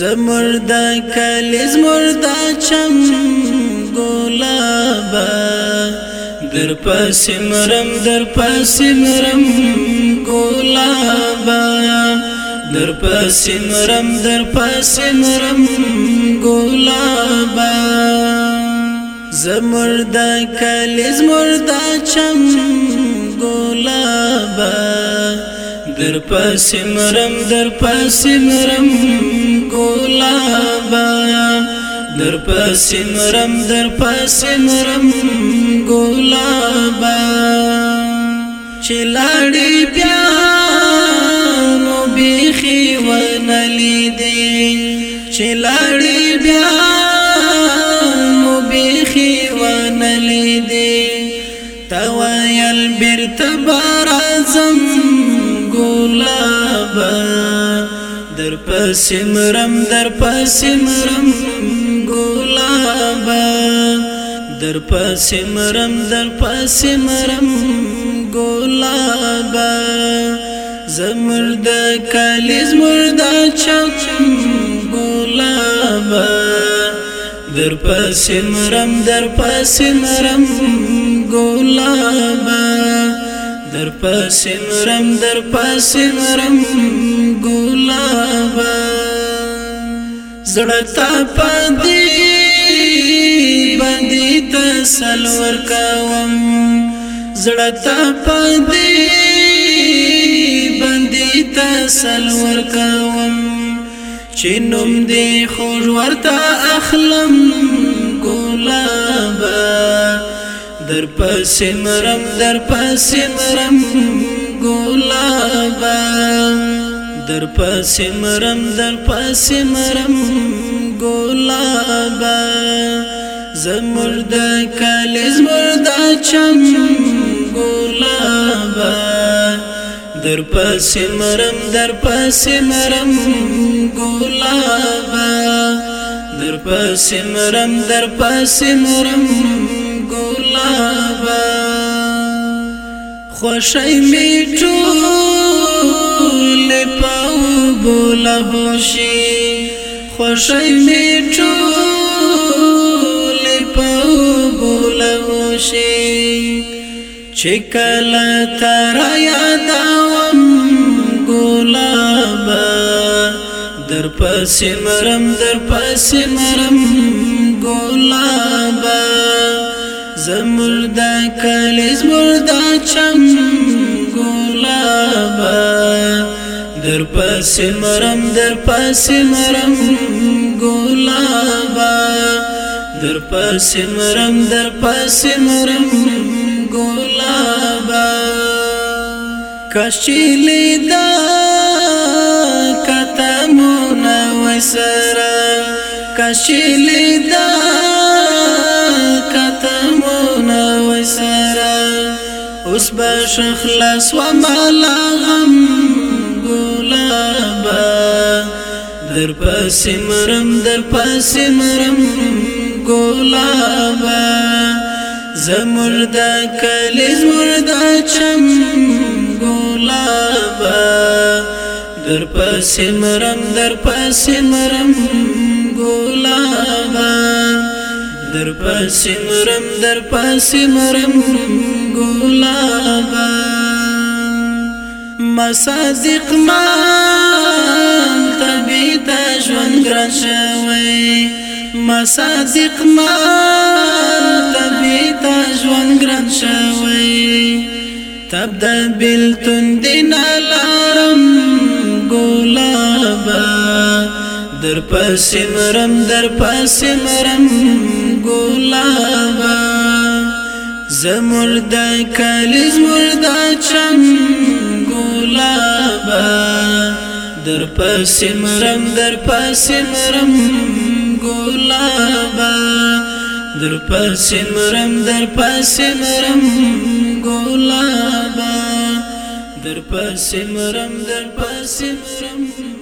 زمردا کلی زمردا چم ګلابا در پس مرم در پس مرم ګلابا در پس مرم در پس مرم ګلابا زمردا کلی زمردا چم ګلابا در پس مرم در پس مرم ګلابا در پس مرم در پس مرم ګلابا چلاړي بیا نو بيخي ونلي دي چلاړي بیا نو بيخي ونلي دي توایل برتبار اعظم ګلابا در پس مرم در پس مرم ګلابا در پس مرم در پس مرم ګلابا زمرد کالیز مردا چم ګلابا در پس مرم در پس مرم پسیم رم در پسیم رم ګلابا زړتا پدې باندې تسل ور کاوم زړتا پدې باندې تسل ور کاوم چینوم دې خور ورته اخلم در پس مرم در پس مرم گلابا در پس مرم در پس مرم گلابا زمرد کال زمرد چم گلابا در پس مرم در پس مرم گلابا در پس مرم در پس مرم بابا خوشی می ټول پاو بولا هوشي خوشی می ټول پاو بولا هوشي چکل تر یاد وم ګلاب در پس مرم در پس مرم ګلاب زمردا کلیز مردا چم ګلابا در پس مرم در پس مرم ګلابا در پس مرم در پس مرم ګلابا کشلی دا کتمونه وسره کشلی دا اوس بش خلاص وما لا غم ګلابا در پس مرم در پس مرم ګلابا زمردا کلی زمردا چم ګلابا در پس مرم در پس مرم ګلابا در پسې مرم در پسې مرم ګلابا مصادق ما تبيت ژوند ګران شوی مصادق ما تبيت ژوند ګران شوی تب د بلتون دینه لارم ګلابا در پسې مرم در پسې مرم ګلابا زمر د کلی زمر د چم ګلابا در پس مرم در پس مرم ګلابا در پس مرم در پس مرم ګلابا در پس مرم در پس مرم